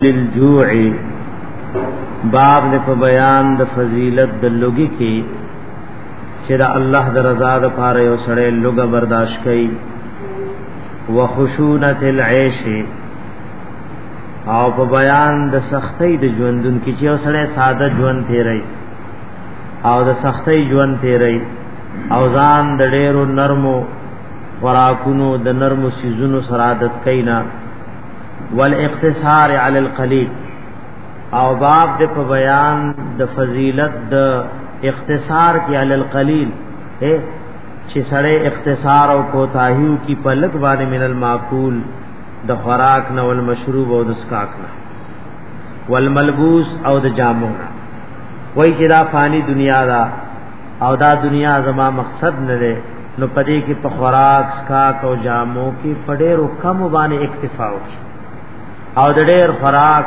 للجوع باب د په بیان د فضیلت د لوګي کې چې د الله د رضا د پاره یو سړی لوګه برداشت کوي وخشونت العيش او په بیان د سختۍ د ژوندون کې چې یو سړی ساده ژوند تیري او د سختۍ ژوند تیري او ځان د ډېرو نرمو خوراکونو د نرمو سيزونو سره عادت کینا والاقتصار علی القلیل او باب د په بیان د فضیلت د اختصار کې علی القلیل چې سره اختصار او کوتاهیو کی په لګ باندې من الماکول د خوراک نه ول مشروب او د سکاک نه والملبوس او د جامو نه وای چې دا فانی دنیا دا او دا دنیا زما مقصد نه ده نو پدې کې په خوراک سکاک او جامو کې پډېرو کم باندې اکتفا وکړي او د ډېر خوراک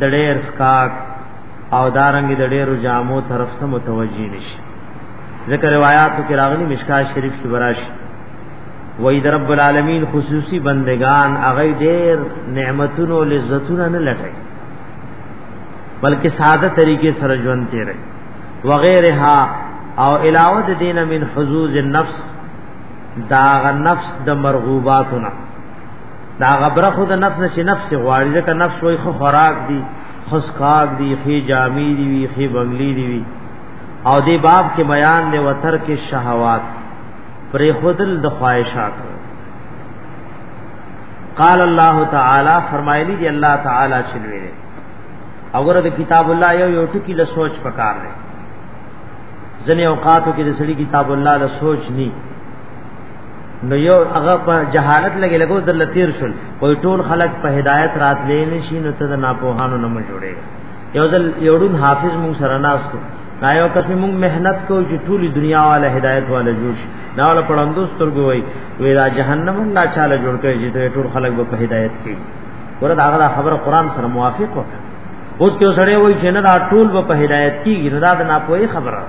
د ډېر سکاک او دارنګ د ډېرو جامو طرف ته متوجي نشي ذکر روایتو کې راغلي مشکا شریف کې براش وې د رب العالمین خصوصي بندگان هغه ډېر نعمتونو لذتونو نه لټي بلکې ساده طریقې سره ژوند تیري وغيرها او علاوه د دین من حظوظ النفس دا غ نفس د مرغوباتنا دا غبره خود نفس نشي نفس غواړي ځکه نفس وای خو خوراک دی خسکاک دی خي جامي دی وی خي بنگلي دی وی او دی باب کې بیان دی وتر کې شهوات پر خودل د خواهشات قال الله تعالی فرمایلی دی الله تعالی چلوي اور د کتاب الله یو یو ټکی له سوچ پکار دی ځنې اوقاتو کې د سړي کتاب الله له سوچ ني نو یو هغه په جهالت لګي لګو در لتیر شول وای ټول خلق په هدایت راتلې نشي نو ته نه په هانو نه مې جوړې یو ځل یوډون حافظ مون سره ناستو دا یو کس موږ مهنت کوو چې ټولي دنیا والا هدایت والا جوړ شي دا ول پړندو سترګو وي وی دا جهنم الله تعالی جوړ کړي چې ټول خلک به په هدایت کې ورته هغه خبره قران سره موافق وکړه اوس کې سره وای چې نه دا ټول په هدایت کیږي نه دا د ناپوهي خبره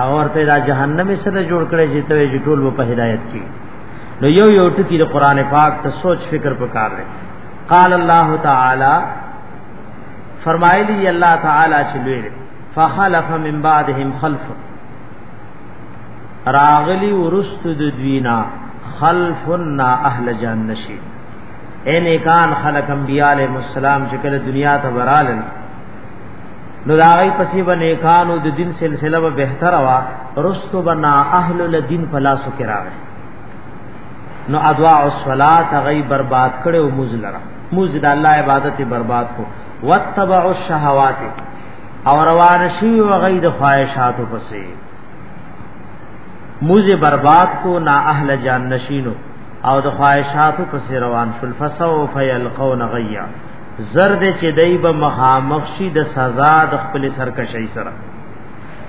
او ورته دا جهنم سره جوړ کړي چې ته یې ټول په هدایت کیږي نو یو یو ټکی د قران پاک ته سوچ فکر پکار دی قال الله تعالی فرمایلی الله تعالی چې لوی فخلف من بعدهم خلف راغلی ورست د دوینا خلفنا اهل جنشین اے نیکان خلق انبیاء علیہ السلام چې کله دنیا ته برالل نو دا غي پسې به نیکانو د دین سلسله به بهتره وا رستو بنا اهل الدین فلاسو کې راغی نو ادوا او صلات غي برباد کړي او مزلره موز د الله عبادت برباد کو وتبع الشهوات او روان شي و غي د خواهشاتو پسې موز برباد کو نا اهل جان نشینو او د خواهشاتو پس روان شل فسو فیلقون غیا زرد چې دای به مخامخ شي د سزا د خپل سرکشی سره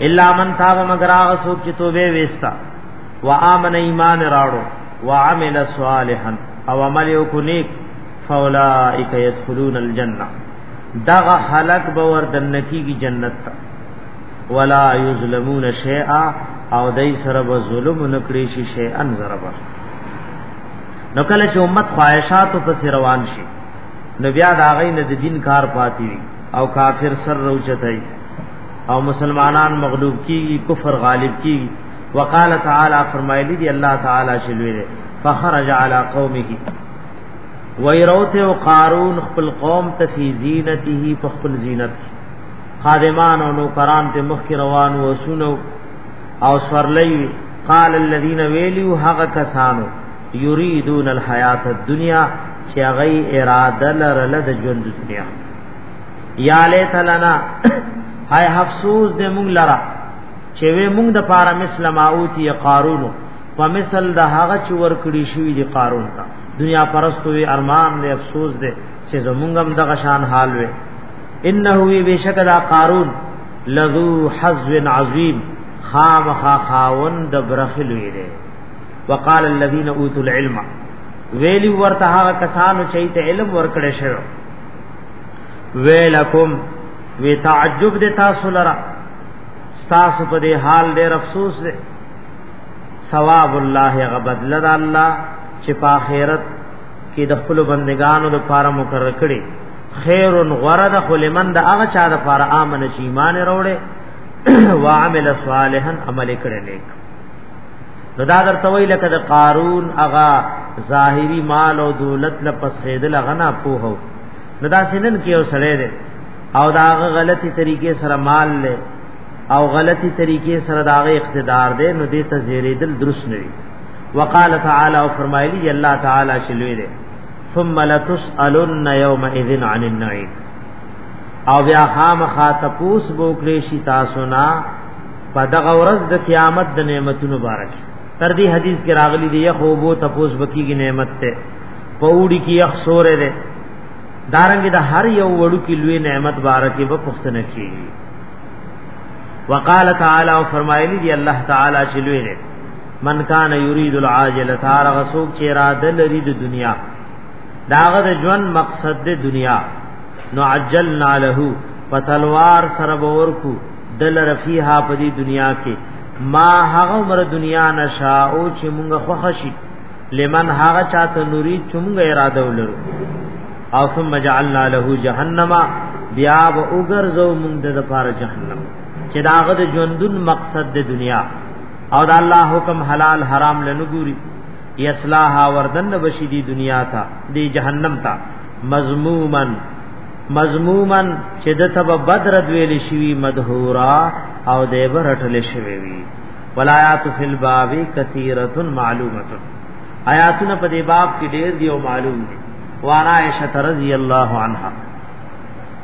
الا من تاب مگر هغه څوک چې توبه وستا و امن ایمان راړو و عمل صالحا او عمل یو کو نیک فاولائک يدخلون الجنه دغه خلق به ور دنکیږي جنت ته ولا یظلمون شیئا او دای سره به ظلم نکړي شي شیئا ضربه نو کله چې امت خواهشاتو پس روان شي نو بیا دا غي نه د دین کار پاتې وي او کافر سر روچتای او مسلمانان مغلوب کیږي کفر غالب کیږي وقال تعالی فرمایلی دی الله تعالی شلوی دی فخرج علی قومه ویروت او قارون خپل قوم ته فی زینته په خپل زینت خادمان او نوکران ته مخ روان وسونو او سورلۍ قال الذين ویلو هغه کسانو یریدون الحیات الدنیا چې هغه اراده لرله د ژوند دنیا یا لیت لنا هاي افسوس دې مونږ لرا چې وې مونږ د پاره مسلم اوتی قارون په مثل د هغه چې ورکړي شوی دی قارون ته دنیا پرستو وی ارمان دې افسوس دې چې زمونږ هم د غشان حال وې انه وی بشک دا قارون لذو حظ عظیم خامخا خاون د برخه لوی دی وقال الذين اوتوا العلم ویلی ورته هغه کسانو چې ته علم ورکړې شو ویلکم وی تعجب د تاسو لرا تاسو په دې حال ډېر افسوس دی ثواب الله غبد لدا الله چې په آخرت کې د خپل بندگانو د پاره مقرر کړي خیر غره د خلمن د هغه چا د پاره امن شي ایمان وروړي وعمل صالحا عمل کړي نیک نو دا درته وی لکه د قارون اغا ظاهری مال او دولت له پسېدل غنا پوهو نو دا سینن کې او سړی دی او دا غلطی طریقې سره مال له او غلطی طریقې سره دا اقتدار دی نو دې ته زیریدل درست نه وي وقال تعالی او فرمایلی الله تعالی چې لوی دی ثم لتسالن يومئذ عن النعيم او بیا خامخا تپوس بوکلی شي تاسو نه په دغه ورځ د قیامت د نعمتونو مبارک تر دې حدیث کې راغلي دی یو بو تپوس بکیږي نعمت ته پوری کې یخ سورې ده دارنګ د هر یو وړو کې لوی نعمت بارکه به پښتنه کیږي وقال تعالی او فرمایلی دی الله تعالی چې لوی دی من کان یرید العاجل تار غسوک چې را د لري د دنیا داغه د ژوند مقصد د دنیا نو عجلنا له پتلوار سره ورکو دل رفیها په دې دنیا کې ما هغه مر دنیا نشا او چې مونږ خوښی لمن هغه چاته نوری چې مونږ اراده ولرو او ثم جعلنا له جهنم بیا و اوګرځو مونږ د لپاره جهنم چې داغه د ژوندون مقصد د دنیا او دا الله حکم حلال حرام لنګوري یصلاها وردن بشی دی دنیا تا دی جهنم تا مذمومن مذمومن چې د تب بدر دویل شوی مدهورا او دی برټل شوی وی ولایات فی الباب کثیرۃ معلومه آیاتونه په دې باب کې ډېر دی او معلوم دي وانا عائشہ رضی الله عنها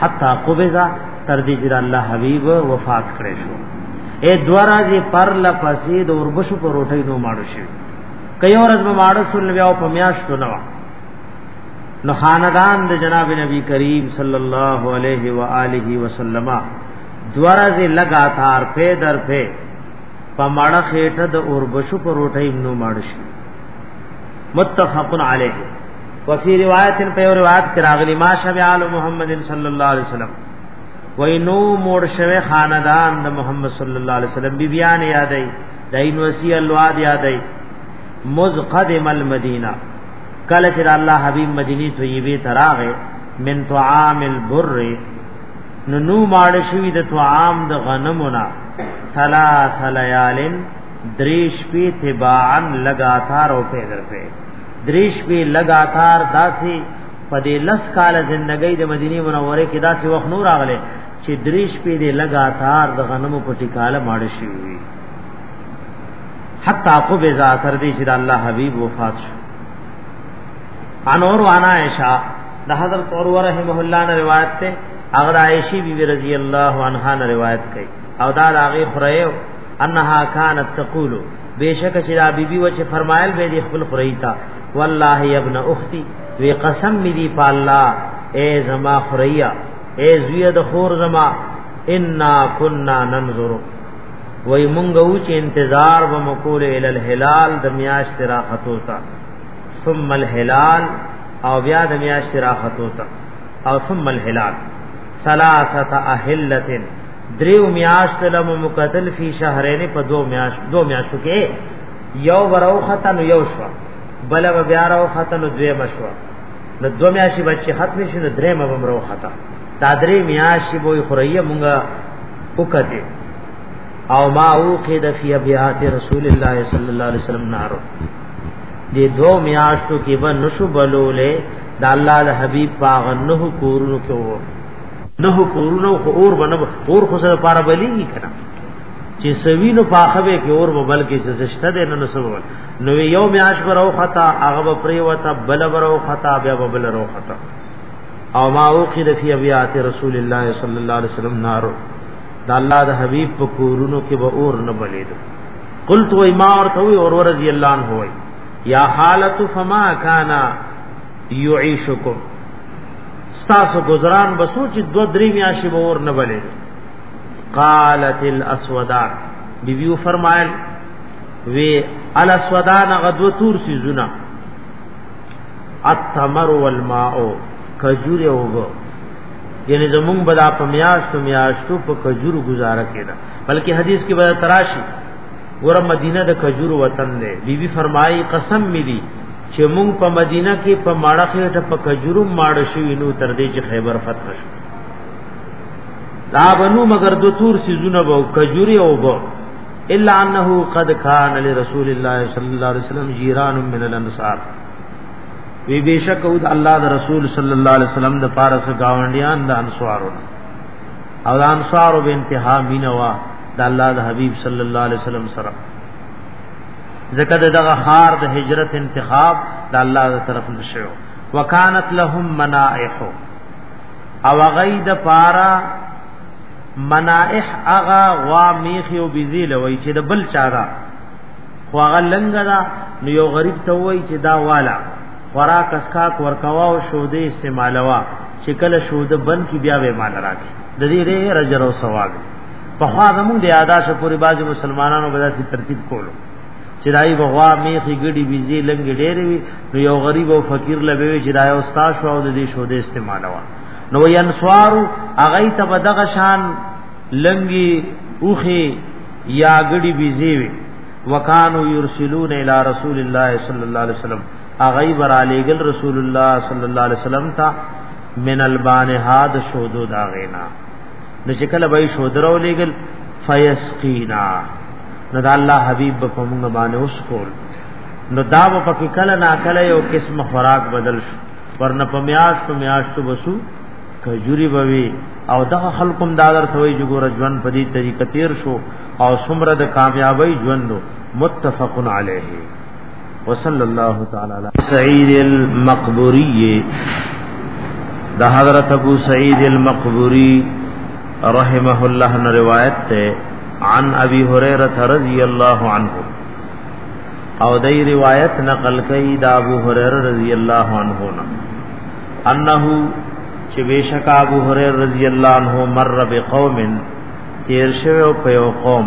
حتا قبضه تر دې چې الله حبيب وفات کړي شو اے دورا دې پر لپسې د اوربشو پر روټي نو ماړو شي کيو ورځ به ماړو شو نو بیا په میاشت نو نو خاندان د جناب نبی کریم صلی الله علیه و آله وسلم دورا دې لگاتار په در په پماړه خېټه د اوربشو پر روټي نو ماړو شي متفق علیه وفي روایت په یو روایت کې راغلی ما شبع ال محمد صلی الله علیه وسلم وینو مور شوه خاندان د محمد صلی الله علیه وسلم بی بیان یادای دین وسی الواد یادای مز قدم المدینه کله چې الله حبیب مدینی طیبه تراغه من طعام البر نو نو ماړ شوی د طعام د غنمونه ثلاث لیالن دریش پی تباعا لگاتار او پیدر پی دریش پی لگاتار داسی په دې لس کال زندګۍ د مدینه منوره کې داسې وخت نور راغله چې دریش پی دې لګاتار د غنمو په ټیکاله ماړ شي وي حتا کو به ذاتر دې چې د الله حبیب وفات شو ان اور وانا عائشہ د حضرت اور رحمه الله نے روایت ته اگر عائشہ بی بی رضی اللہ عنہا نے روایت کړي او دا راغي خره انها كانت تقول بیشک چې دا بیبي و چې فرمایل به دي خپل خریتا والله یا ابن اختی وی قسم می دی په الله اے زما خریا اے زوی د خور زما انا كنا ننظر وای مونږ و چې انتظار و مقول ال الهلال د میاش ترا خطو تا ثم الهلال او بیا د میاش ترا خطو تا او ثم الهلال ثلاثه اهلتن دریو میاشت لم مقتل فی شهرین په دو میاش دو میاشتو کې یو ورو ختن یو شو بل به بیا راو ختن دوی مشو نو دو میاشي بچي ختم شي نو درې مبم رو ختا دا درې میاشي بو خریه مونږه وکته او ما او کې د فی بیات رسول الله صلی الله علیه وسلم نارو دې دو میاشتو کې به نشو بلولې د الله د حبیب پاغنه کورونو کې وو نه کورونه خو اور بنه اور خو سره پاره بلیږي کنه چې سوي نو پاخوي کې اور به بلکې چې زشته ده نه سبب نو یو میاش برو خطا هغه پرې وتا بل برو خطا بیا بل برو خطا او ما او کې رفي ابيات رسول الله صلی الله علیه وسلم نارو دا الله د حبيب په کورونو کې به اور نه بلید قلت و ما ورته وي اور رضی الله عنه وي یا حالت فما کانا یعيشکم ستاسو گزاران بسو چې دو درې میاشي به ور نه بلې قالت الاسودان بی بیو فرمایل وی الاسودان غدو تور سی زنا التمر والماء کجور او وو یعنی زمون بدا په میاشتو میاشتو په کجور گزاره کړه بلکې حدیث کې به تراشی ګور مدینه د کجور وطن دی بی بی فرمایي قسم می دي چې مونږ په مدینه کې په ماړه خېټه په کجورو ماړ شو نو تر دې چې خیبر فتح شو لا بنو مگر دو تور سيزونه وو کجوري او وو الا انه قد كان لرسول الله صلى الله عليه وسلم جيران من الانصار وی بشک او الله د رسول صلی الله علیه وسلم د پارس گاونډیان د انصارو او د انصار به انتها مینوا د الله د حبیب صلی الله علیه وسلم سره زکه دغه خار د هجرت انتخاب د الله تر طرف نشو وکانت لهم منائح او غید پارا منائح اغا وا میخي او بيزي لوي چې د بل چا دا خو هغه لنګ دا نو یو غریب ته وای چې دا والا خوراک اسکاک ورکوا او شودې استعمالوا چې کله شو د بن کی بیا به مال راکې د دې ری رجر او ثواب په خوا زمونږ د ادا شه پوری باج مسلمانانو به داسې ترتیب کولو چې دای بغوا میخي ګډي بيزي لنګ ډېرې وي نو یو غریب او فقیر لبوي چې دای استاد شو او د دې شو د استعمالوا نو ینسوار اغه ته بدغه شان لنګي اوخي یا ګډي بيزي وي وکانو یرسلون الی رسول الله صلی الله علیه وسلم اغی برالیګل رسول الله صلی الله علیه وسلم تا من البانها د شودو دا غینا نو چې کله به شودرو لګل فیسقینا نو دا الله حبیب په موږ باندې اوس کول نو دا په کې کله نا کله یو قسم خوراک بدل شو ورنه په میاش په میاش تو بسو کجوري بوي او دغه خلقم دادر ثوي جګور ژوند په دې طریقه تیر شو او سمره د کامیابی ژوند متفقن علیه وصلی الله تعالی علی سعید المقبوری د حضرت ابو سعید المقبوری رحمه الله نے روایت تے عن ابی ہریرہ رضی اللہ عنہ او دای روایت نقل کئ دا ابو ہریرہ رضی اللہ عنہ نا انه چې بشک ابو هريره رضی الله عنه مر بقوم تیر شوه په یو قوم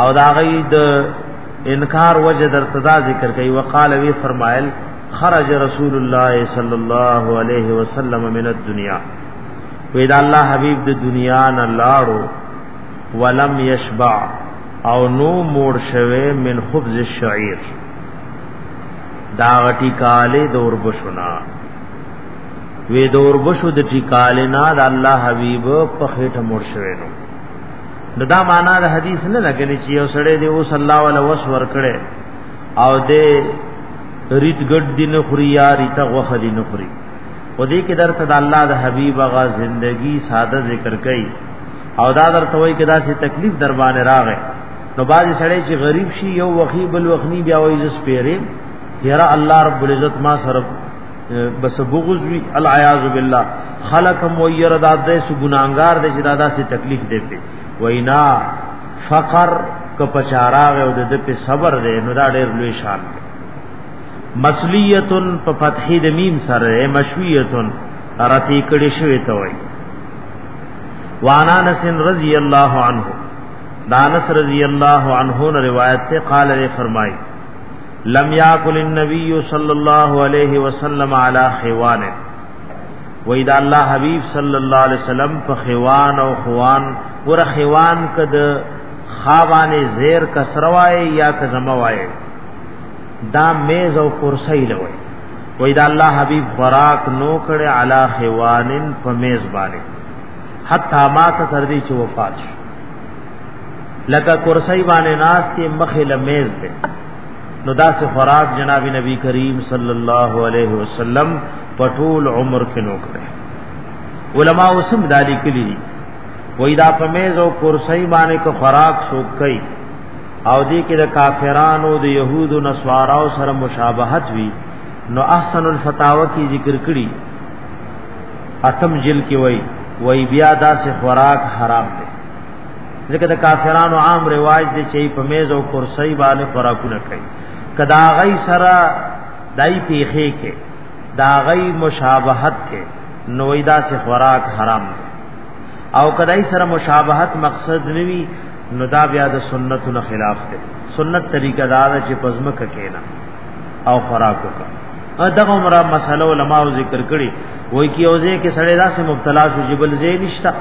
او دا غي د انکار وجه در تدا ذکر کوي وقال وی فرمایل خرج رسول الله صلی الله علیه وسلم من الدنيا وی دا الله حبیب د دنیا نه لاړو ولم یشبع او نو مور شوه من خبز الشعير دا غټی کاله دور بشنا وی دور بشو د ټیکاله نه د الله حبیب په خېټه مور شوه نو نو دا معنا د حدیث نه لګلی چې یو سړی دی اوس الله ولا وس ور کړي او دې ریت ګډ دی نه خوري یا ریت غوخه دی نه خوري و دې کې درته د الله د حبیب غا زندگی ساده ذکر کړي او دا درته وایي کې دا چې تکلیف در باندې راغې نو باز سړی چې غریب شي یو وخی بل وخنی بیا وایي زس پیرې یرا الله رب العزت ما سره بس بغض وی العیاذ بالله خلق هم ویر دا د سو ګناګار د چې دا داسې تکلیف دی په وینا فقر ک پچاراغ او د په صبر دی نو دا ډېر لوی شان دی مسلیتن په فتحې د میم سره مشویتن راتی کړي شوی ته وای وانا انس رضی الله عنه دانس رضی الله عنه روایت ته قال له فرمایي لم یاکل النبی صلی الله علیه وسلم علی خوان و اذا الله حبیب صلی الله علیه وسلم په خوان او خوان ور خوان کد خاوانه زیر کسروای یا کزموای دا میز او کرسی لوي و اذا الله حبیب خوراک نو کړه علی خوانن په میز باندې حتا ما ته تر دې چې وفات شو لکه کرسی باندې ناس ته مخې لمیز دی نو دا سه خوراک جناب نبی کریم صلی الله علیه وسلم پټول عمر کې نو کړ علما وسم دالی کلی وای دا پمیز او کرسی باندې کو خوراک سو کوي او دې کې د کافرانو د يهودو نصاراو سره مشابهت وی نو احسن الفتاوا کی ذکر کړي اتم جل کې وای وای بیا دا سه خوراک حرام دی ځکه د کافرانو عام رواج دی چې په میز او کرسۍ باندې خوراکونه کوي کدا غي سره دای پیخې کې دا غي مشابهت کې نویدا سے خوراک حرام دی او کدای سره مشابهت مقصد نوي نو دا بیا د سنت نه خلاف دی سنت طریقه دا ده چې پزمک کېنا او خوراک وکړه دغه عمره مسله علماء ذکر کړي وای کی اوځه کې سړی داسې مبتلا شو جبل زې نشتا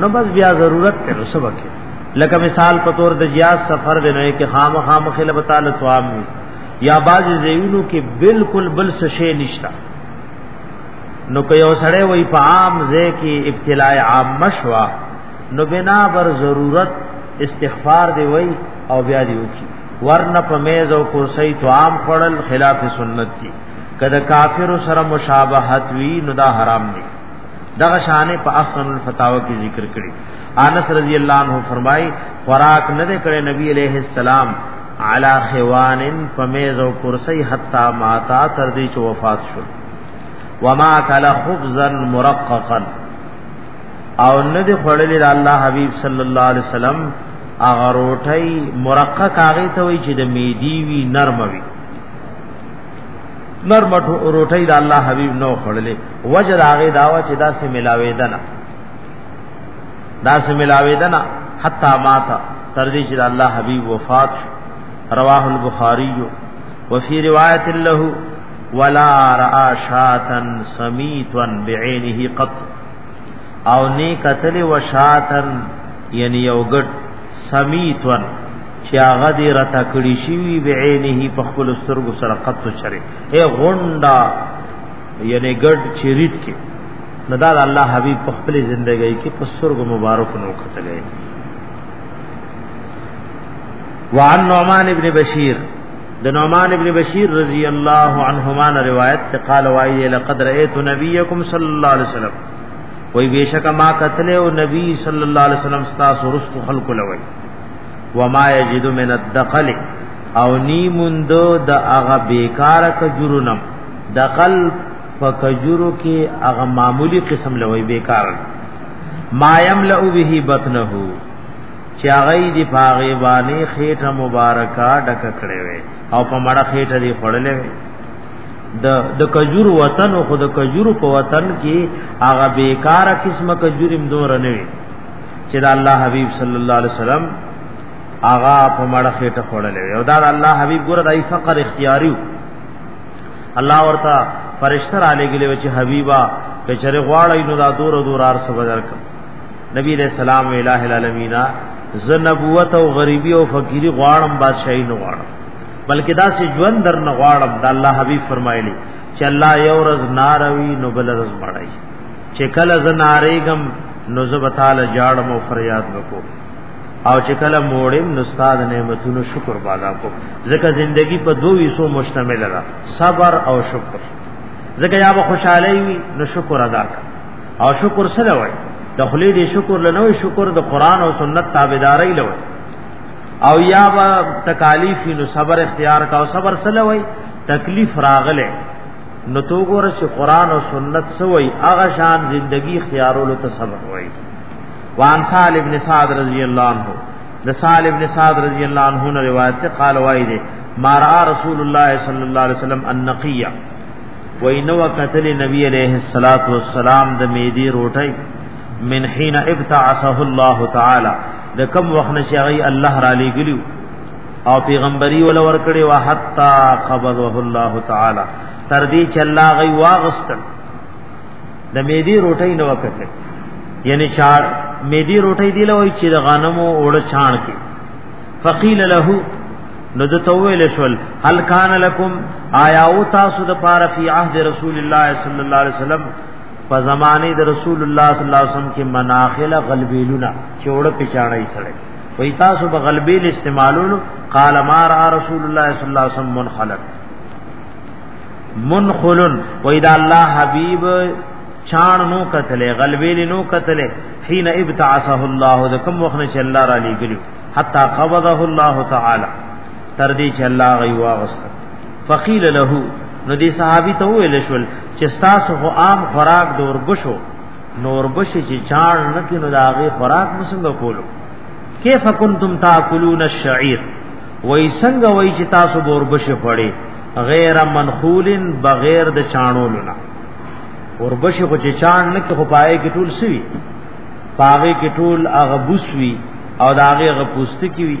نو بس بیا ضرورت ته رسو وکړي لکه مثال په تور د جیاز سفر دی نه کې خامخا مخله بتاله ثواب وي یا باز زینو کې بالکل بل څه شی نشتا نو که یو سړی وای په عام ځای کې ابتلاء عام مشوا نو بنا بر ضرورت استغفار دی وای او بیا دی وکي ورنه په میز او کرسی تو عام خړل خلاف سنت دي کله کافر سره مشابهت وی نو دا حرام دی دغه شانه په احسن الفتاوا کې ذکر کړی انس رضی الله عنه فرمای خوراک نه کړي نبی علیہ السلام علی خوان فمیز او کرسی حتا ماتا تر دې چې وفات شو وما کل خبزا مرققا او نه دې خړلې الله حبیب صلی الله علیه وسلم اغه روټي مرقق هغه ته وی چې د میدی وی نرم وی نرم روټي دا الله حبيب نو خړلې وجه دا غي داوا چې دا سه ملاوي دنا دا سه ملاوي دنا حتا ماتا تر دې چې الله حبيب وفات رواه البخاري وفي روایت له ولا را شاتن سمیتن بعینه قط او نه قتل وشاتن یعنی یو ګډ سمیتون چې هغه دې رتا کړی شي به عینه په خپل سترګو سره قط چره اے غونډا یعنی ګډ چریت کې ندا الله حبیب په خپل ژوندۍ کې په سترګو مبارک نو کتلې وعن نعمان ابن بشیر د نعمان ابن بشیر رضی الله عنهما روایت قال وایي لقد رأیت نبیکم صلی الله علیه وسلم وای بیشک ما قتل او نبی صلی الله علیه وسلم ستا سرست خلق لوي وما یجد من الدقل او نی مند د هغه بیکار کجورنم دقل فکجورو کې هغه معمولی قسم لوي بیکار ما یملأ به بطنه چې هغه دی پاغه باندې خېټه مبارکا ډک کړې وي او په مړه خېټه دی خړلې وي د د کجور وطن او خود کجور په وطن کې هغه بیکاره قسمه کجوریم دور نه وي چې د الله حبیب صلی الله علیه وسلم هغه په مړه خېټه خړلې او دا الله حبیب ګره دای فقر اختیاریو الله ورته فرشتہ را لګلې و چې حبیبا کچره غواړی نو دا دور دور ار سبدر ک نبی علیہ السلام الہ العالمین ز نبوت او غریبی او فقیری غواړم بادشاہی نو غواړم بلکې دا سي ژوند در نه غواړم د الله حبيب فرمایلی چې الله یو ورځ ناروي نو بل ورځ مړای چې کله ز ناریګم نو زه بتاله جاړم او فریاد وکړم او چې کله موړم نو استاد نعمتونو شکر بادا کو ځکه زندگی په دوه حصو مشتمل ده صبر او شکر ځکه یا به خوشاله وي نو شکر ادا کړه او شکر سره وای د خلی دې شکر لنوي شکر د قران او سنت تابعداري لوي او یا با تکالیف نو صبر اختیار کا او صبر سره وای تکلیف راغله نو تو ګور چې قران او سنت سوی هغه شان زندگی خيارولو ته صبر وای وان سال ابن سعد رضی الله عنه د سال ابن سعد رضی الله عنه نے روایت ته قال وای دے ما را رسول الله صلی الله علیه وسلم النقیہ وینو قتل نبی علیہ الصلات والسلام د میدی روټی من حين ابتعثه الله تعالى د کوم وخت نشي غي الله را لګلیو او پیغمبري ول ور کړی وا حتا قبضه الله تعالی تر دې چې الله غي واغست د میدی روټي نو وکړه یعنی چار میدی روټي دی لوي چې د غنمو اوړ چان کې فقیل له نو د تویل شول هل کان لکم آیا او تاسو د پاره فی عهد رسول الله صلی الله علیه وسلم په زمانه د رسول الله صلی الله علیه وسلم کې مناخل غلبیلونه چوړ پچاړی سره وی تاسو به غلبیل استعمالولو قال ما را رسول الله صلی الله علیه وسلم منخلق منخلن وی دا الله حبیب چان نو قتلې غلبیل نو قتلې حين ابتعثه الله د کوم وخت چې الله را لېګلو حتا قبضه الله تعالی تر دې چې الله غي واغست فقيل له نو دې صحابي ته ویل شول چې تاسو خو عام خوراک د اوربشو نور بشي چې چاړ نه کینو دا غي خوراک مسنګ کولو کیف کنتم تاکلون الشعير وای څنګه وای چې تاسو بور بشي پړي غیر منخولن بغیر د چاڼو لنا اور بشي خو چې چاڼ نه کې خو پائے کې ټول سوي پاغه کې ټول هغه بوسوي او دا هغه غپوست کی وی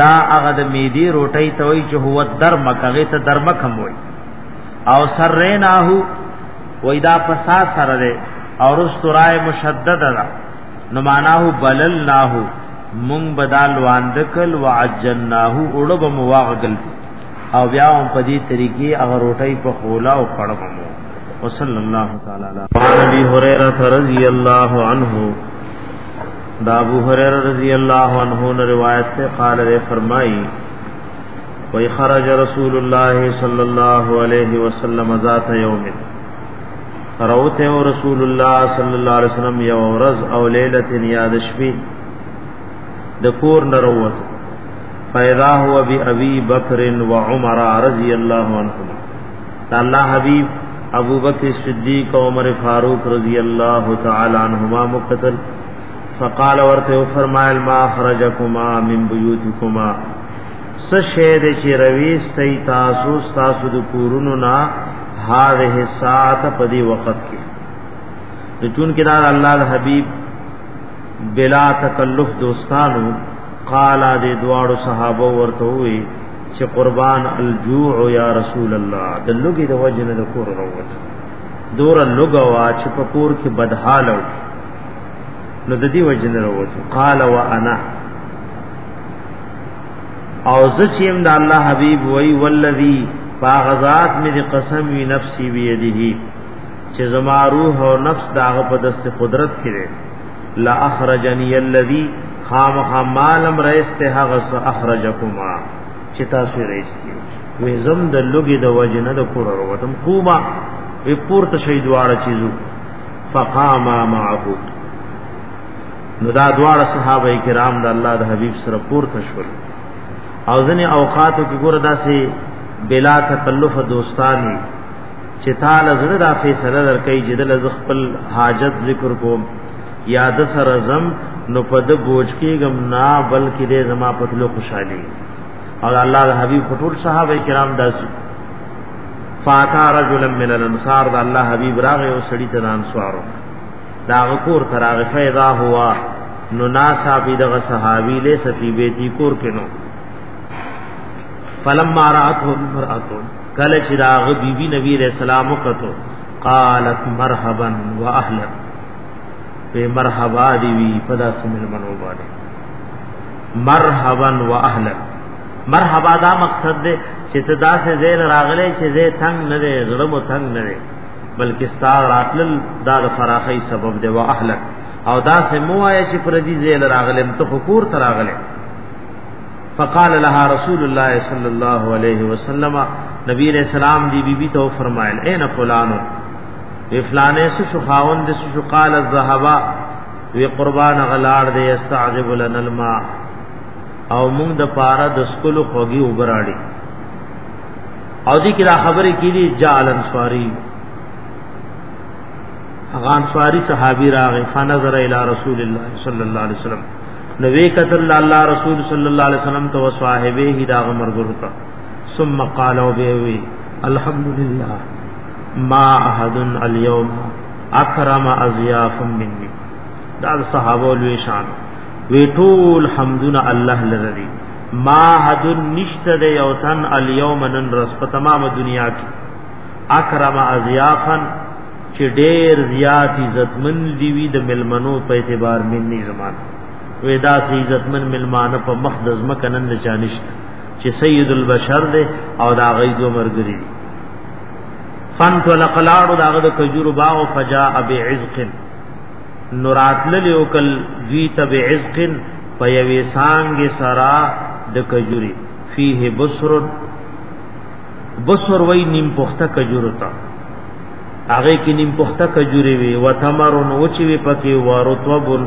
دا هغه د میدی روټی ته وای چې هو درم کغه ته درم کم وای او سریناه وای دا پسا سره ده او رستورای مشدد ده نو معناه بللناه مون بدال واندکل وعجناه اړو بم واغل او بیا هم په دې طریقې هغه روټی په خولا او کړم وصلی الله تعالی علی نبی هريره رضی الله عنه دا ابو هريره رضی الله عنه نے روایت سے قال نے فرمائی وی خرج رسول الله صلی الله علیه وسلم ذات یوم روته او رسول الله صلی الله علیه وسلم یو ورځ او ليله یاد شپې د کور نروت پیدا هو ابي ابي بکر و عمر رضی الله عنهما الله حبیب ابو بکر صدیق عمر فاروق رضی الله تعالی عنهما مقتل فقال ورته فرمایل ما خرجکما من بیوتکما سشه دې چې رويس تي تاسو تاسو د کورونو نا هاذه ساعت په دې وخت کې د چون کې دا الله د حبيب بلا تکلف دوستانو قال دې دواړو صحابه ورته وي چې قربان الجوع یا رسول الله د لوګي د وجنه د کور وروت دور لوګوا چې په کور کې بدحالو نو د دې وجه نه وروته قال وانا او زچیم د الله حبیب وای والذی باغذات می دی قسم وی نفسی بیده چې زما روح او نفس داغه په دست قدرت کې دی لا اخرجنی الذی خامخ مالم رئیسته هغه سو اخرجکما چې تاسو رئیسته وې زم د لګي د وجنه د کور وروتم کوما وی پورته شهید واړه چیزو فقاما معه نو دا دواړه صحابه کرام د الله د حبیب سره پورته شول او ځنې اوقاتو کې ګوره داسې بلا تکلف دوستانی چې تعالی زړه دا فیصله درکې چې د لز خپل حاجت ذکر کوم یاد سره زم نو په د بوج کې غم نه بلکې د زما پتلو خوشحالي او الله د حبیب خطول صحابه کرام داسې فاتا رجلا من الانصار دا الله حبیب راغه او سړی ته انصارو دا غکور تراغه فیضا هوا نو ناسا بی دغه صحابی له سفی بیتی کور کینو فلما رات مرات کله چې راغ بی بی نبی علیہ السلام وکتو قالت مرحبا واهلا په مرحبا دی وی پدا سمل منو باندې مرحبا واهلا مرحبا دا مقصد دې چې ته داسې زیر راغلې چې زه تنگ نه دې زړه مو تنگ نه دې بلکې ستا راتل دا د فراخي سبب دی وا اهلک او دا سه مو آیا چې پر دې زیل راغلم ته حکور تر راغله فقال لها رسول الله صلی الله علیه وسلم نبی علیہ السلام دی بی بی تو فرمایل اے فلانو وی فلانه سو شو خاون د سو قال الذهبا وی قربان غلاړ دی استعجب لنا الماء او موږ د پاره د سکول خوږي وبراړي او دې کې دا خبره کیږي جعل انصاری غان سواری صحابی راغی فنظر الی رسول الله صلی الله علیه وسلم نو وی کتل الله رسول صلی الله علیه وسلم تو صاحبہ ہی دا عمر گرتا ثم قالوا بیوی الحمدللہ ما احد اليوم اکرم ازیاف منی دا صحابه لوی شان وی ټول حمدنا الله لری ما حد نشته د یو تن الیوم نن رس په تمام دنیا کې اکرم ازیافن چې ډیر زیات عزتمن دی وی د ملمنو په اعتبار منی زمان وی دا سي عزتمن ملمانه په مخ د زمکه نن د چانشت چې سید البشر دی او دا غي دو مرګری دی فن تو لقلاړو داغه د کجور باغ فجاء بعزق نوراتل لیوکل دوی تب عزقن په یوې سانګې سرا د کجوري فيه بصر بصر وای نیم پخته کجور تا هغه کې نیم پخته کجوري وي وتمرن وچی وي پکې ورطبن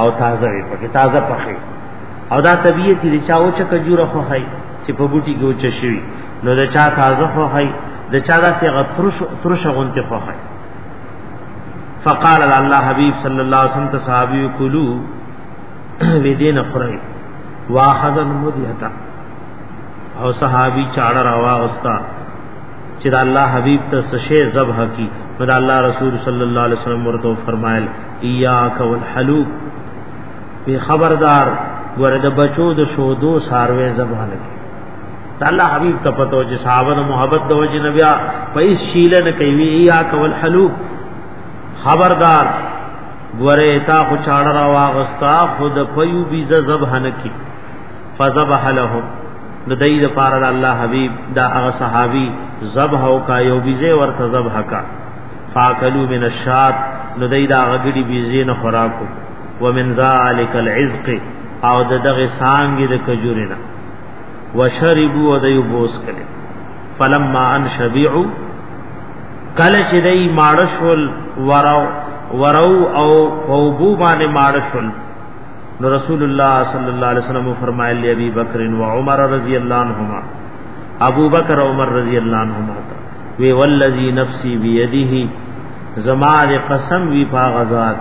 او تازه وي پکې تازه پخې او دا طبیعت دي چا وچ کجوره خو هي چې په بوټي کې وچ شي نو دا چا تازه خو هي د چا داسې غترش ترش غونته خو هي فقال الله حبيب صلى الله عليه وسلم تصحابي كلو ودين خره واخذ المديتا او صحابي چاړه راوا اوستا چې دا الله حبيب ته سشه ذبح کی مدا الله رسول صلی الله علیه وسلم ورته فرمایل ایاک والحلوب به خبردار ورده بچو د شودو ساروي زبانه الله حبیب ته پته چې صحابه نو محبت د وجه نبیا په هیڅ شیله نه کوي یا کول حلوب خبردار ګوره تا خو چاړه را واغستا خود پيو بيز ذبح نه کی فذبح له نو دای د پاره د الله حبیب دا هغه صحابي ذبح او کا یو بيزه ورته ذبح کا فاکلو من الشات نو دای دا غګړي بيزه نه خوراکو ومن ذالک العزق او د دغه سانګي د کجورنا وشربوا ودیو بوس کړي فلما ان شبعوا کله چې دای ماړشول وراو وراو او فوبو باندې ماړشول نو رسول الله صلی الله علیه وسلم فرمایلی ابي بکر و عمر رضی الله عنهما ابو بکر عمر رضی الله عنهما وی والذی نفسی بیده زما د قسم وی پاغزاد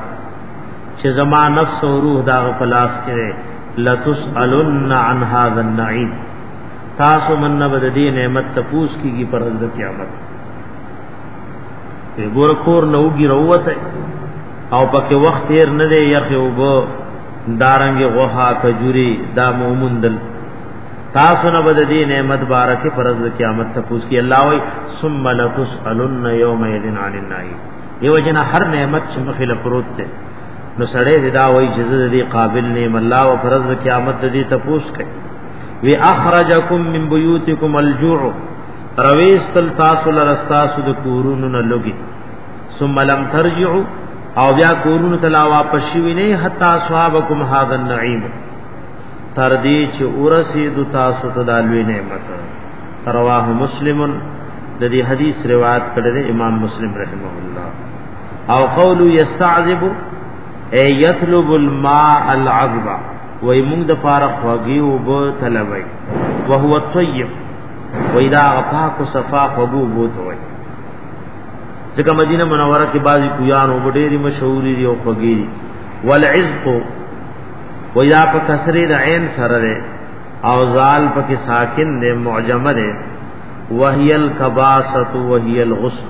چې زما نفس او روح دا په لاس کې لتسالن عن هذا النعيم تاسو من نه بد دې نعمت تپوس کیږي پر ورځ قیامت په ګور کور نو ګي روته او پکې وخت تیر نه دی یخه وب دارنګ غوها کجوري دا مومندل تاسو نه بد دې نعمت بارکه پر ورځ قیامت تپوس کی الله وای ثم لتسالن يوم يدن عن النعيم یو جنا هر نعمت چې مخې لپروت ده نو سړی دی دا وای چې زه دې قابل نیم الله او فرض د قیامت دې تپوس کوي وی اخرجکم من بیوتکم الجوع رويستل تاسو لرستاسو د کورونو نه لګي ثم لم ترجعوا او بیا کورونو ته لا واپس شوی نه حتا اصحابکم هذا النعیم تر دې چې اورسې د تاسو ته د لوی نعمت رواه مسلمن د دې حدیث روایت کړی امام مسلم رحمه الله او قول یستعذب ای یطلب الماء العذب وای موږ د پاره خوږی او بو طلبای او هو طیب وای دا پاک او صفا خوږو بو ته وای ځکه مدینه منوره کې بعضی کویان او ډېری مشهور دي او خوږی والعزق وای دا په کسره د عین سره ده او زال پکې ساکن ده معجمه ده وهی الکباسه وهی الغصن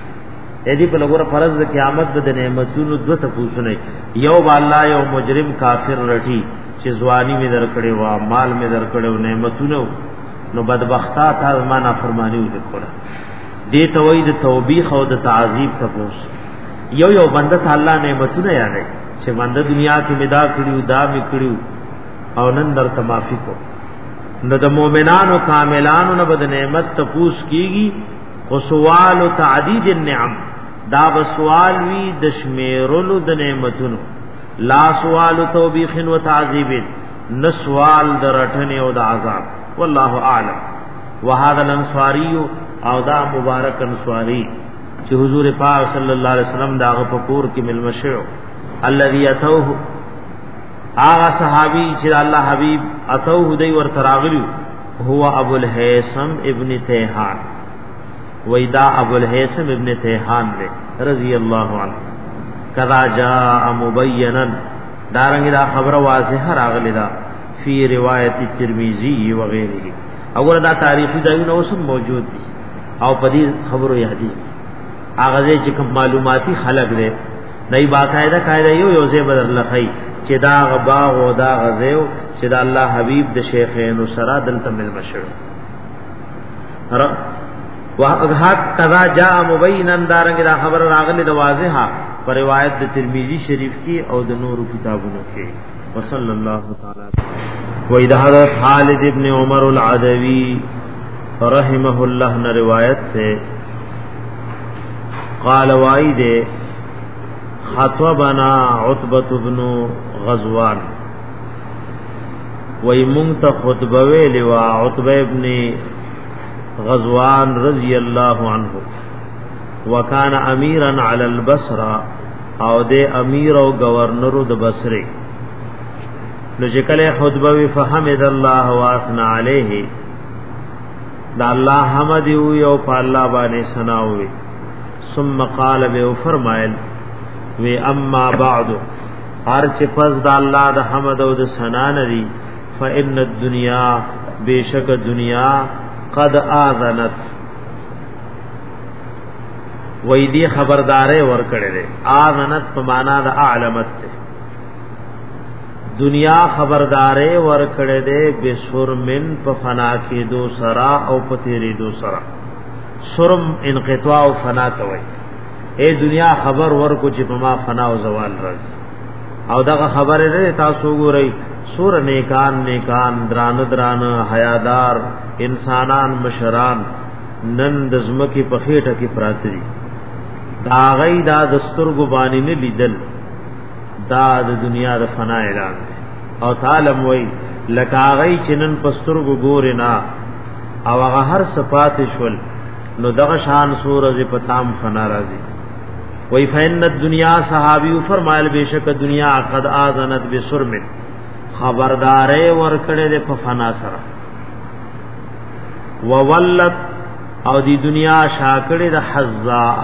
اې دې په لګور فرض د قیامت د نعمتونو دوه تفوسونه یو بالا یو مجرم کافر رټي چې ځواني مې درکړې وا مال مې درکړې او نعمتونه نو بدبختا تا ما نافرمانی وکړه دې توحید توبیخ او د تعذیب تفوس یو یو بنده ته الله نعمتونه یادې چې بنده دنیا کې مدا کړیو دا مې کړیو او نن درته معافي کو نو د مؤمنانو کاملانو نه بد نعمت تفوس کیږي او سوال تعدید النعم دا بسوال وی د شمیرلو د نعمتونو لا سوال توبیخ و تعذیب نسوال د رټنه او د عذاب والله اعلم وهذا الانصاری او دا مبارک انصاری چې حضور پاک صلی الله علیه وسلم دا غ پکور کې مل مشو الذي اتوه هغه صحابي چې الله حبيب اتوه دوی ورته راغلو هو ابو الهیثم ابن تیهان ویدا ابو الهیثم ابن تیهان دے رضی اللہ عنہ کذا جاء مبینا دارنګ دا خبره واضحه راغلی دا فی روایت ترمذی و غیره اگر دا تاریخی ځایونه اوس موجود دي او په دې خبرو یادي هغه چې کوم معلوماتي خلق دی دای باقاعده قاعده یو یو زی بدر لخی چې دا غباغ او دا غزیو چې دا الله حبیب د شیخین سره دلته مل مشر وحق قضا جاء مبینا دارنګ دا خبر راغلی د واضحه پر روایت د ترمذی شریف کې او د نورو کتابونو کې وصلی الله تعالی وې د حضرت خالد ابن عمر العدوی رحمه الله نے روایت سے قال وائی دے خطبنا عتبت ابن غزوان وی مونږ ته خطبه ویلې وا عتبه ابن غزوان رضی الله عنه وکانا امیرا علی البصره او د امیر او گورنر د بصره نو چې کله خطبه وی فحمد الله واثنا عليه دا الله حمد یو په الله باندې ثنا وی ثم قال به فرمایل وی اما بعد هر چې پس دا الله د حمد او د ثنا ندي فان الدنيا بیشک دنیا قد اذنت وې دې خبردارې ور کړې ده اذنت په معنا د اعلمت دنیا خبردارې ور کړې ده بسور من په فنا کې دو سرا او په تیرې دو سرا سرم انقطاع او فنا ته وای اے دنیا خبر ور کو چې په ما فنا او زوال راځي او دغه خبره ده تاسو ګورئ سور نیکان نیکان دران دران حیادار انسانان مشران نن د زمکی په خېټه کې پراته دي دا غي دا دستور ګبانی نه لیدل دا د دنیا د فنا اعلان او تعالی وای لکاغی چنن پسترګو ګور نه او هغه هر صفات شول نو دغه شان سورز پتام فنا راځي وای فین الدنیا صحابی فرمایل بشک دنیا قد اذنت بسرم خبردارې ور کړې د فنا سره وولت او دی دنیا شاکړې د حزاء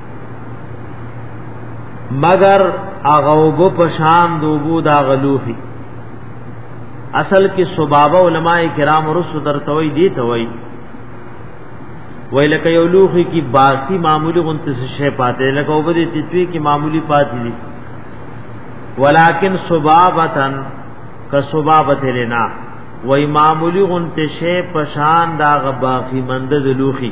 مگر هغه وبو پشان دوبو دا غلوخي اصل کې سبابه علما کرام رسو درتوي دي توي وای لکه یو لوخي کی باقی معمولی غنته څه شی پاتې لکه وبو دي تتوي کی معمولی پاتې دي ولکن سبابتن ک سبابت لنا وای معمولی غنته شی پشان دا غ باقی مند د لوخي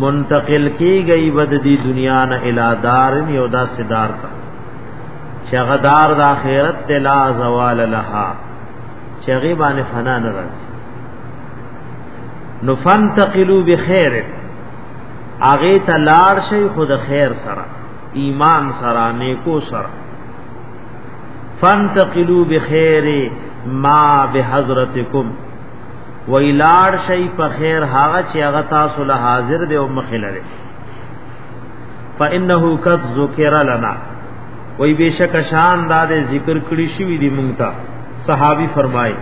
منتقل کی گئی بد دی دنیا نه الی دار یو دا سدار تا چغدار د اخرت تلا زوال لها چغی باندې فنا نه راځي نفنتقلوا بخیر اغه تلار شي خود خیر سره ایمان سره نیکو سره فانتقلوا بخیر ما بحضرتکم ویلار شي په خیر هغه چې هغه تاسو له حاضر دی او مخې لري فانه قد ذکر لنا وای بشک شان دا د ذکر کړي شوی دی مونږ ته صحابي فرمای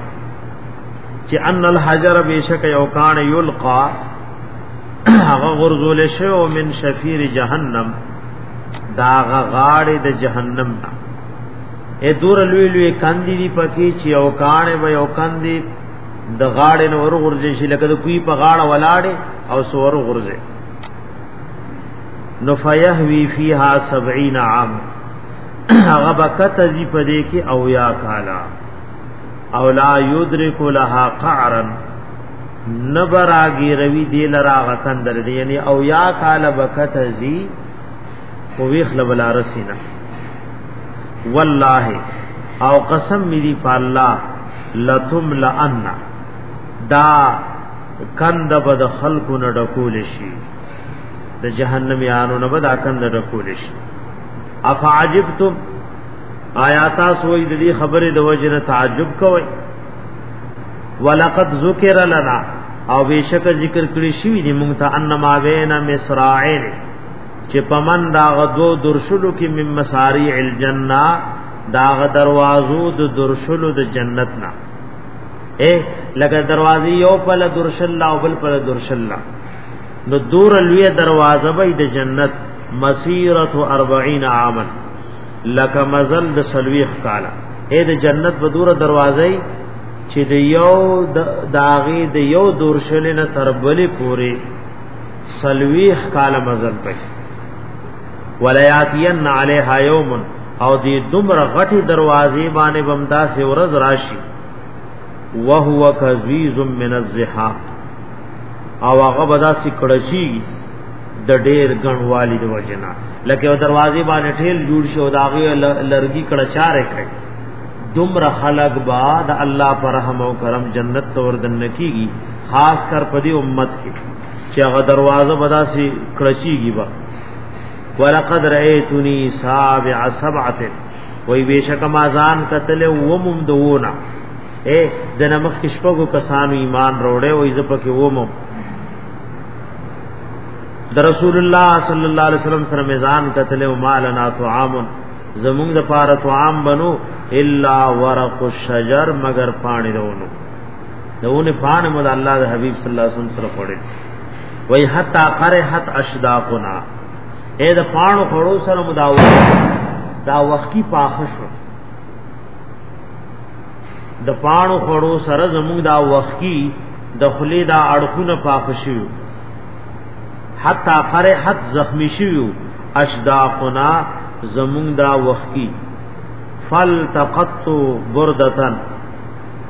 چې ان الحجر بشک یو کان یلقا هغه غرزول شو من شفیر جهنم دا غاړه د جهنم نه اے دور لوی لوی کاندی دی پکی چې او کانه به او کاندی د غاړې نو ور غورځې شي لکه د کوی په غاړه ولاړې او سور غورځې نو فیهوی فیها 70 عام هغه بکت زی پدې کې او یا کالا او لا یدرک لها قعرا نبراگی روی دی لرا غکندر دی یعنی او یا کال بکت زی خو ویخ لبلا رسینا والله او قسم می دی په الله لتم لان دا کند بد خلق نه ډکول شي د جهنم یانو نه بد کند ډکول شي افعجبتم آیات سوې د دې خبره د وجنه تعجب کوي ولقد ذکر لنا او بیشک ذکر کړی شوی دی مونږ ته انما بین مصراعین چې پمن دا غدو درشلو کې مم مساری الجنه دا غ دروازو د درشلو د جنت نه اے لکه دروازې یو په ل درشل او بل په ل درشل نو دور لوی دروازه به د جنت مسیره 40 عاما لکه مزل د سلويخ کاله اے د جنت په دور دروازه چې د یو داغي د یو دورشل نه تر بلې پوري سلویخ کال مزل پک ولایاتین علیها یوم او دی دمر غټی دروازی باندې بمدا سے ورز راشی وهو کذیز من الزحاق او هغه بدا سکړشی د ډیر غنوالی د وجنا لکه او دروازې باندې ټیل جوړ شو دا غي لرګي کړه چارې کړي دومره خلق با د الله پر رحم او کرم جنت تور دن کیږي خاص کر په دې امت کې چې هغه دروازه بداسي کړچیږي با ولقد رأيتني سابع سبعه وای بشک ما ځان قتل و مم دونا اے دنمخ کشپغو کسانو ایمان روړې وای ز پکې و مم د رسول الله صلی الله علیه وسلم سره میزان قتل او مالنا طعام زمونږ د پاره طعام بنو الا ورق الشجر مگر پانی دونو دونه پان مد الله د حبيب صلی الله علیه وسلم سره پړې وای حتا قرحت اشداقنا اے د پانو خړو سره مداو دا وخت کی پاخش د پانو خړو سره زموږ دا وخت کی د خلی دا اړخونه پاخشو حتا قرحت زخمی شو اشداقنا زموږ دا وخت کی فل تقطو بردتن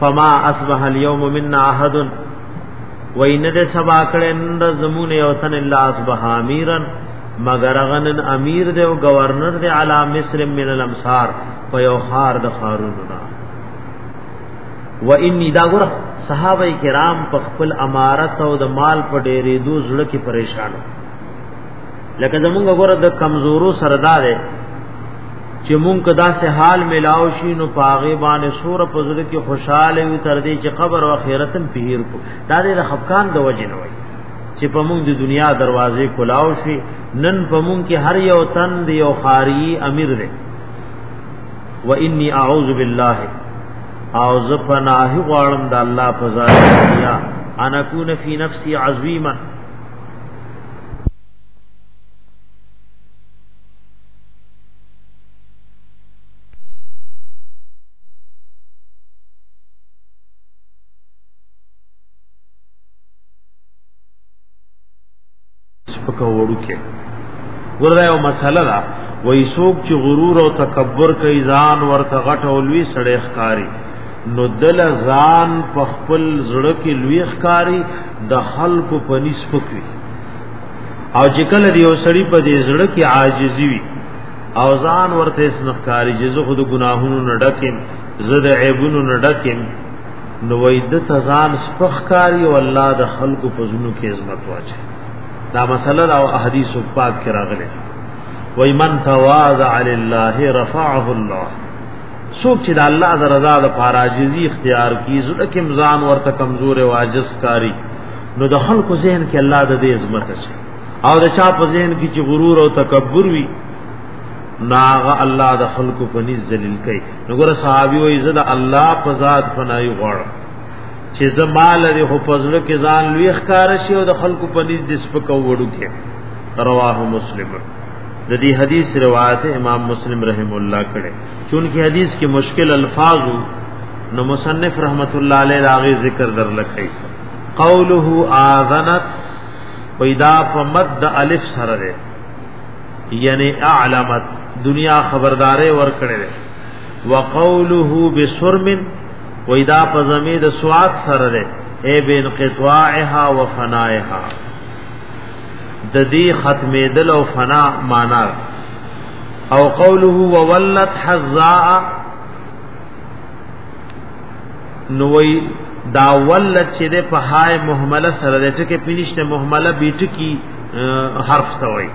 فما اصبح اليوم منا احد وین د سبا کړه نن زمون یو تن الا اصبح امیرن مگر غنن امیر دی او گورنر دی علی مصر من الامصار په یو خار د خارونو نه و انی دا ګره صحابه کرام په خپل امارت او د مال په ډېرې دو زړه کې پریشان لکه زمونږ غره د کمزورو سردار چې مونږ دا سه حال ملاو شي نو پاغه باندې سور په زړه کې خوشاله وي تر دې چې قبر او آخرت هم پهیر کو دا د خفقان د وجه نه وي چې په مونږ د دنیا دروازې کولاو شي نن په مونږ کې هر یو تن دی یو خاری امیر دی و انی اعوذ بالله او ز پناه غواړم د الله په ذات یا انا کون فی نفسی عظیما سپکه وړو کې وردا یو مسله ده وای څوک چې غرور او تکبر کوي ځان ورته غټ او لوی سړی ښکاری نو دل ځان په خپل زړه کې لوی ښکاری د خلکو په نسبت وي او چې کله دی وسړي په دې زړه کې عاجزي وي او ځان ورته اسنخکاری چې زه خود ګناهونو نه ډکم زه د عیبونو نه ډکم نو وای د تزان سپخکاری او الله د خلکو په زونو کې عزت واچي دا مسله او احادیث پاک کې راغلي وای من تواضع لله رفعه الله څوک چې د الله د رضا د پاراجزي اختیار کی زړه کې مزان ورته کمزور او عاجز کاری نو د خلکو ذهن کې الله د دې عظمت شي او د چا په ذهن کې چې غرور او تکبر وي ناغه الله د خلکو په نس ذلیل کوي نو ګره صحابي وي زړه الله په ذات فنای غوړ چې زمال لري خو پزړه کې ځان لوی ښکار شي او د خلکو په نس د سپکو وړو کې رواه مسلمه د دې حدیث روایت امام مسلم رحم الله کړي چونکی حدیث کې مشکل الفاظ نو مصنف رحمت الله علیه راغي ذکر در لکھي قوله اذنت پیدا په مد الف سره ده یعنی اعلمت دنیا خبردارې ور کړې وقوله بسرم وېدا په زمې د سواد سره ده اے بین قطواعها وفنائها د دې ختمېدل او فنا معنا او قوله وولت حزاء نوې دا ولت چې د په هاي مهمله سره د ټکي پینشته مهمله بیت کی حرف توي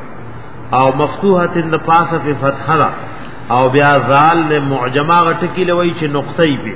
او مفتوحه تن د پاسه په فتحه او بیا زال معجمه غټکی لوي چې نقطې په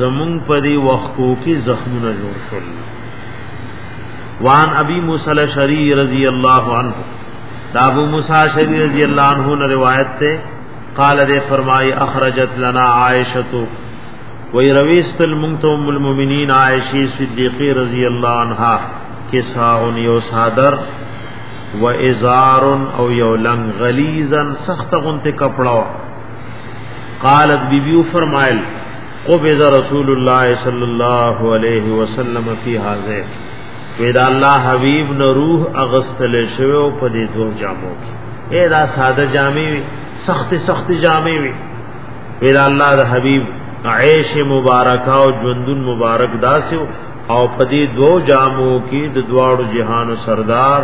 زمون په دی وختو کې زخمونه جوړ شول وان ابي موسی الشری رضی الله عنه دا ابو موسی الشری رضی الله عنه نے روایت ته قال دے فرمائی اخرجت لنا عائشہ وی رویست المنت ام المؤمنین عائشہ صدیقہ رضی اللہ عنہا کساء یو صادر و ازار او یو لنگ غلیظا سخت غنت کپڑا قالت بیبیو فرمایل قبض رسول الله صلی الله علیه وسلم فی هذه پیدا الله حبیب نو روح اغستل شوو په دې دوه جامو کې اے دا ساده جامې وي سخت سخت جامې وي پیدا الله د حبیب عیش مبارکا او ژوندون مبارک داسو او په دې دوه جامو کې د دواړو جهانو سردار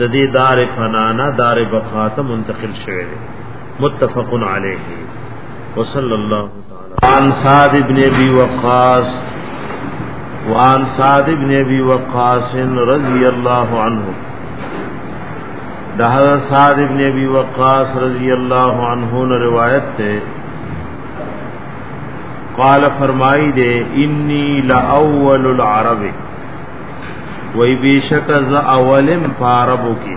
د دې دار فنانا دار بقاته منتقل شوه متفق علیه وصلی الله تعالی عن سعد ابن ابي وقاص وعن سعد ابن ابي وقاص رضی الله عنه ده حضرت سعد ابن ابي وقاص رضی الله عنه نے روایت تے قال فرمائی دے انی لاول العرب وی بیشک ز اولم فاربو کی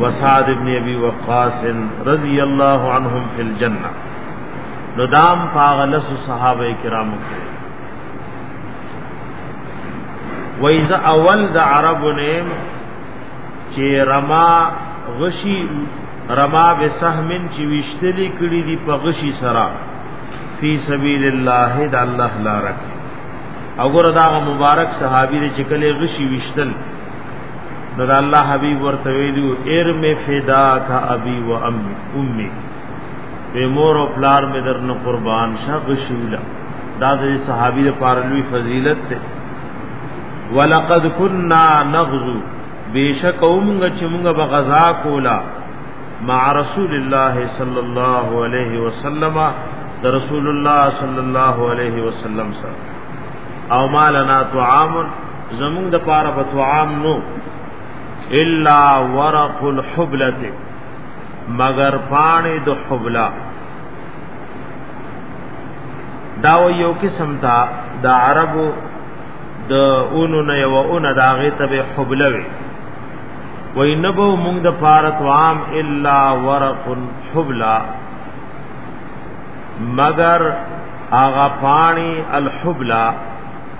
وسعد ابن ابي وقاص رضی الله عنهم فی الجنه نو دام پاغلس صحابه کرامو کې وایذا اول د عرب نیم چې رما غشی رما به سهمن چې وشتلی کړي دی په غشی سرا فی سبیل الله د الله لارک او ګور دا مبارک صحابی چې کله غشی وشتل نو دا الله حبیب ورته ویلو ارم فدا کا ابي و امي امي به مور او پلار مې درنه قربان شه غشولا دا د صحابي لپاره لوی فضیلت ده ولقد كنا نغزو بیشک اومغه چې موږ به غزا کولا مع رسول الله صلی الله علیه وسلم د رسول الله صلی الله علیه وسلم سره او مالنا طعام زمونږ د پاره به طعام نو الا ورق الحبلت مگر پانی د حبلا دا یو قسم تا د عربو د اونو نه یو اون داغه ته به حبله وي وای نبو مونږ د پاره طعام الا ورق الحبلا مگر آغا پانی الحبلا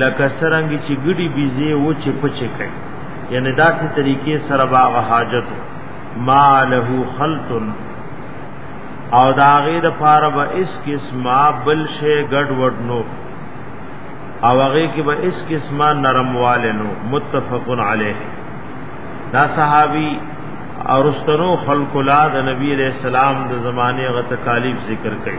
لکه سرنګ چې ګډي بيزي و چې پچې کوي یعنی داسې طریقې سره باغ حاجت ما له خلط او داغه د پاره به اس قسمه بل شی ګډ وډ نو او هغه کې به اس قسمه نرمواله نو متفقن علیه دا صحابي ارستنو خلق لا د نبی علیہ السلام د زمانه غ تکالیف ذکر کړي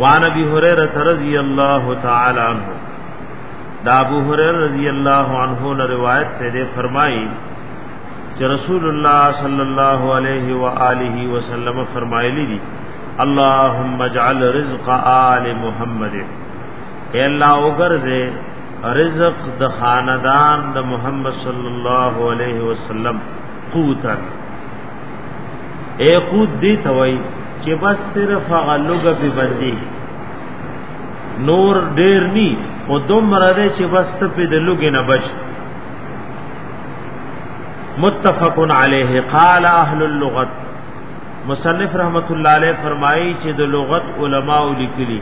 وان ابي هريره رضی الله تعالی عنہ دا ابو هريره رضی الله عنه نے روایت ته دے فرمائی چې رسول الله صلی الله علیه و آله وسلم فرمایلی دي اللهم اجعل رزق آل محمد اے الله وګرځه رزق د خاندان د محمد صلی الله علیه وسلم قوتن اے خود دی توي چې بس صرف هغه لوګه به بندي نور ډیر ني او دومره دی چې بس ته په د لوګې نه بچ متفق علیه قال اهل اللغت مصنف رحمت الله علیه فرمایي چې د لغت علما لیکلي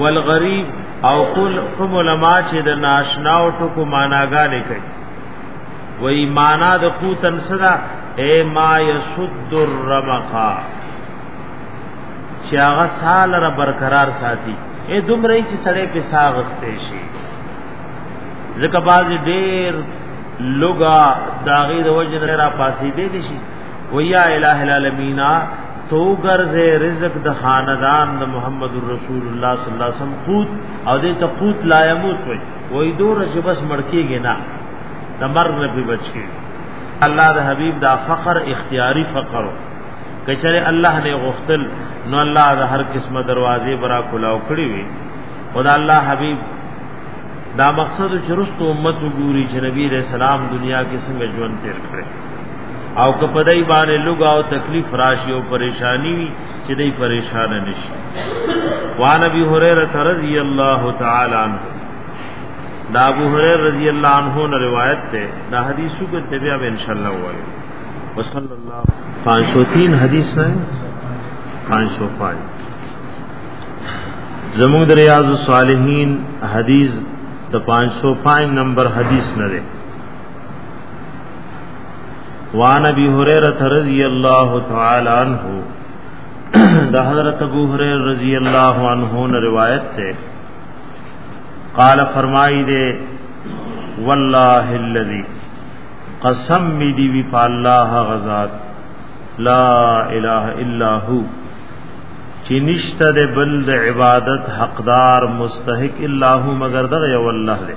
والغریب او کل کوم علما چې د ناشنا او ټکو معناګانې کوي و ایمانا د قوتن صدا اے ما یسد الرمقا چې هغه سال را برقرار ساتي اے دومره چې سړې په ساغسته شي ځکه باز ډېر لوګا داغي د وجه نه را پاسې دي دي شي ویا الہ العالمین تو ګرځه رزق د خاندان د محمد رسول الله صلی الله علیه وسلم قوت او دې ته قوت لا يموت وي وای دور چې بس مړکیږي نه د مرګ نه به بچي الله د حبیب دا فقر اختیاري فقر کچره الله نه غفتل نو الله د هر قسمه دروازې برا کولاو کړی وي خدا الله حبیب دا مقصد چې رستو امت ګوري چې نبی رسول الله دنیا کې څنګه ژوند تیر کړی او کپدای باندې لوګاو تکلیف راشي او پریشانی وي چې دې پریشان نشي وان ابي هريره رضی الله تعالی عنہ دا ابو هريره رضی الله عنه نے روایت ته دا حدیثو کو تبع ان شاء الله وایي وصلی الله 503 حدیث ہے 505 زموږ د ریاض الصالحین حدیث د 505 نمبر حدیث نه ده وان ابي هريره رضی الله تعالی عنہ دا حضرت ابو هريره رضی الله عنه نے روایت ہے قال فرمائی دے والله الذي قسم می دی وی په الله غزاد لا اله الا هو چې نشته د بل د عبادت حقدار مستحق الا هو مگر دغه یو الله دی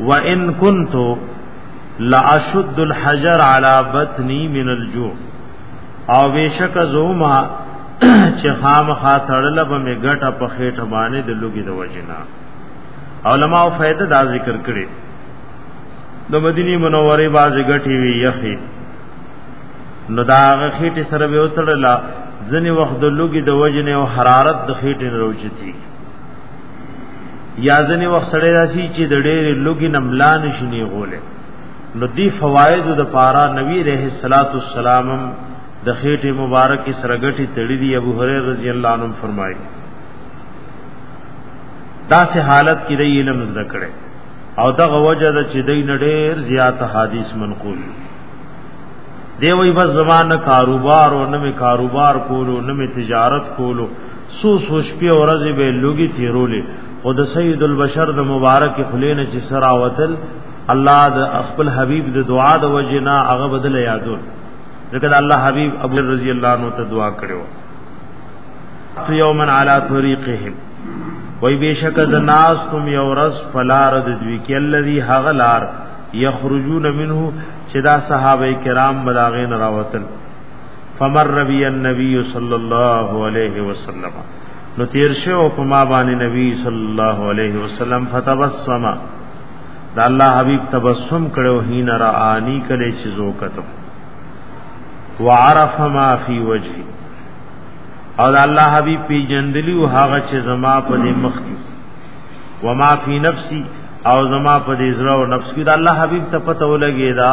وان كنت لاشد الحجر على بطني من الجوع او بشک زوما چې خامخا تړل به می ګټه په خېټه باندې د لوګي د وجنا علماء فائدہ دا ذکر کړي د مدینی منورې باز غټي وی یخي نو دا غخیټه سره به وتړلا ځنی وخت د لوګي د وجنه او حرارت د خېټې روچتی یا ځنې وخت سړی راشي چې د ډېرې لوګي نه ملا نشي نیغولی نو دی فوایدو د پارا نبی رحمه الصلاۃ والسلام د خېټه مبارک سره غټي تړي دی ابو هريره رضی الله عنه فرمایي دا سه حالت کې دی علم زده کړي او دا غوجه د چې دی نډېر زیات حدیث منقول دی وی بس زمانه کاروبار او نه کاروبار کولو نه تجارت کولو سو سو شپې او ورځې به لوګي تیرولې او د سید البشر د مبارک خلین چې سرا وتل الله د خپل حبیب د دعا د وجنا هغه بدل یادول ځکه د الله حبیب ابو رضی الله عنه ته دعا کړو تو یومن علی طریقهم وای بشک زناس تم یورس فلار د دوی کې الذی هغلار یخرجون منه چې دا صحابه کرام بلاغین راوتل فمر ربی النبی صلی الله علیه وسلم نو تیر شو په ما باندې نبی صلی الله علیه وسلم فتبسم دا الله حبیب تبسم کړو هین را انی کله چې زو کتو وعرف ما فی وجهی او دا الله حبیب پی جندلی او هغه چې زما په دې مخ کې وما فی نفسی او زما په دې زړه او نفس کې دا الله حبیب ته پته ولګی دا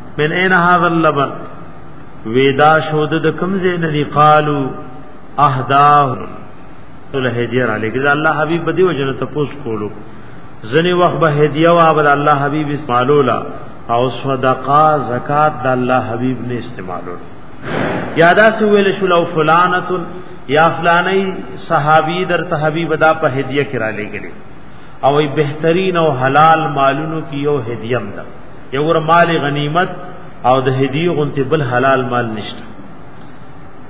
من اين هذا اللبن ودا شود د کم زین دی قالو اهداه الهدیر علیک دا الله حبیب دی وجنه تپوس کولو زنی وخت به هدیه وا بل الله حبیب اسمالولا او صدقه زکات د الله حبیب نه استعمالولا یادا سو ویل شو لو فلانه یا فلانی صحابی در ته حبیب دا په هدیه کرا لګلی او بهترین او حلال مالونو کی یو هدیه ده یو مال غنیمت او د هدی غنتی بل حلال مال نشته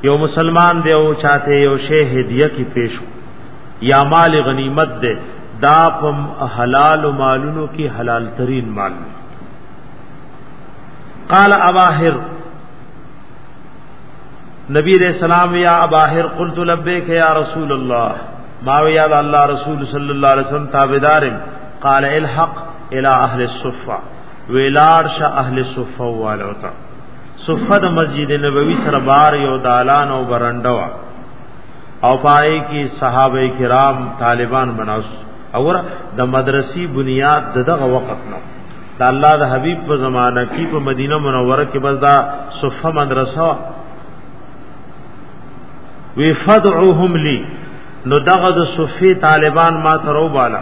یو مسلمان دی او چاته یو شی هدیه کی پیش یا مال غنیمت دی دا په حلال مالونو کې حلال ترین مال قال اباهر نبی علیہ السلام یا اباهر قلت لبیک یا رسول الله ما وی یا الله رسول صلی الله علیه وسلم تابعدار قال الحق الى اهل الصفه ویلار شه اهل الصفه والوتا صفه د مسجد نبوي سره بار یو دالان او برندوا او پای کی صحابه کرام طالبان بناس او د مدرسې بنیاد دغه وخت نو د الله د حبیب په زمانہ کې په مدینه منوره کې بس دا صفه مدرسه وی فدعوهم لی نو دغه د صفی طالبان ما ترو بالا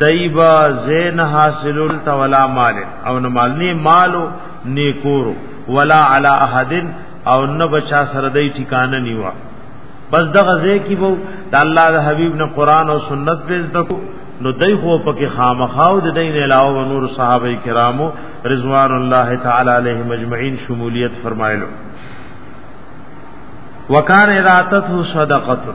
دایبا زین حاصلول ته ولا مال او نه مال نه مالو نیکورو ولا علی احد او نه بچا سره دای ټکانه نیوا بس دغه ځای کې وو د الله د حبیب نه قران او سنت پېز دکو نو دای خو پکې خامخاو د دین علاوه نور صحابه کرامو رضوان الله تعالی علیهم اجمعین شمولیت فرمایلو وکانه راتته صدقه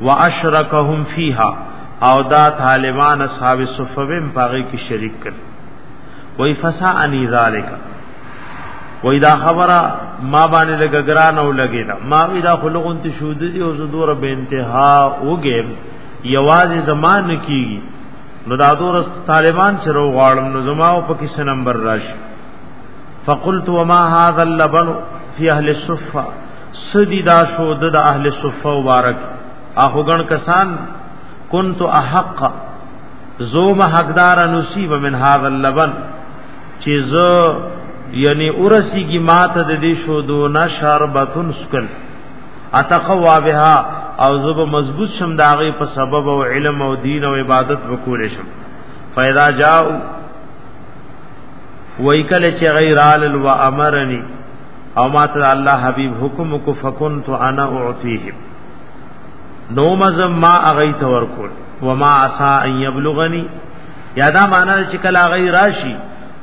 واشرکهم فیها او دا طالبان اصحاب صفویم پاغي کې شریک کړ وای فسا انی ذالک وای دا خبره ما باندې لګ ګران او لګی دا ما وی دا خلقون ته شود دی او زدور به انتها وګم یوازې زمان کیږي نو دا دور طالبان سره غواړم نو زما او په کیسه نمبر راشي فقلت وما هذا اللبن في اهل الصفه سدی دا شو د اهل صفه مبارک اخو ګن کسان كنت احق زوم حقدار نصیب من هذا اللبن چې زه یعنی اورسی کی ماته د دې شو دو نشربتن سکل اتقوا بها او زب مضبوط شم داغه په سبب او علم او دین او عبادت وکول شم فیدا جاء وای کله چې غیر آل و امرنی او ما ته الله حبيب حکم کو فكنت انا اعطيهم نو مزم ما اغي تور کول وما عسى ان يبلغني یادا معنا چې کله اغي راشي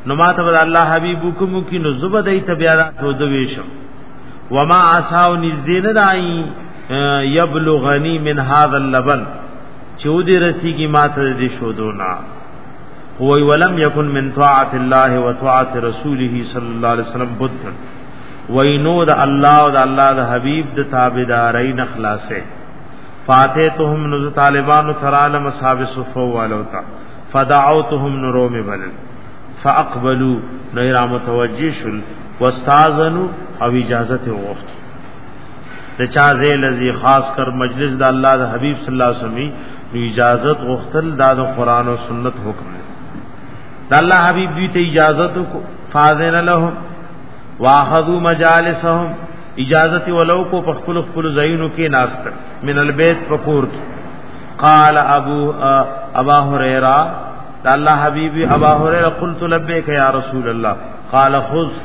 نو ما ته الله حبيب حکم کی نو زبر دای ته بیا تو دوي شم وما عسى نزدين دای يبلغني من هذا اللبن چودي رسیږي ما ته دې شودو نه وی ولم یکن من طاعت الله و طاعت رسوله صلی الله علیه وسلم بدن وی نو د الله او د الله د حبیب د تابعداري نه خلاصې فاتتهم نز طالبان ترال مصحاب صفو والو تا فدعوتهم نروم بل فاقبلوا نو را متوجه شل واستاذنوا او اجازه وغوښته د چا زه لذي خاص کر مجلس د الله د حبيب صلی الله علیه وسلم نو اجازه غوښتل دا د قران او سنت حکم دی د الله حبيب دوی ته اجازه کو فاذن لهم واخذوا مجالسهم اجازه ولو کو په خپل خپل زینو کې ناست من البيت پکور قال ابو ابا هريره الله حبيبي ابا هريره قلت لبيك يا رسول الله قال خذ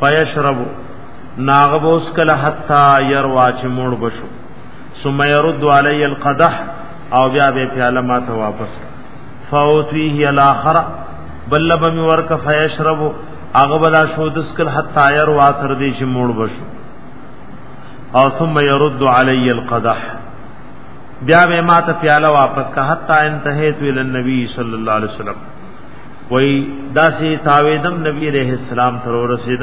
فیشرب ناغب اوس کله حتا يروا چې موړ بشو ثم يرد علي القدح او بیا به پیاله ما ته واپس فوتیه الاخر بل بم ورک فیشرب هغه بلا شو دس کله حتا يروا تر دې چې موړ بشو او ثم يرد علي القدح بیا به ما ته پیاله واپس کا حتا انتهیت ال النبي صلی الله علیه وسلم وای داسې تاویدم نبی علیہ السلام تر ورسیدم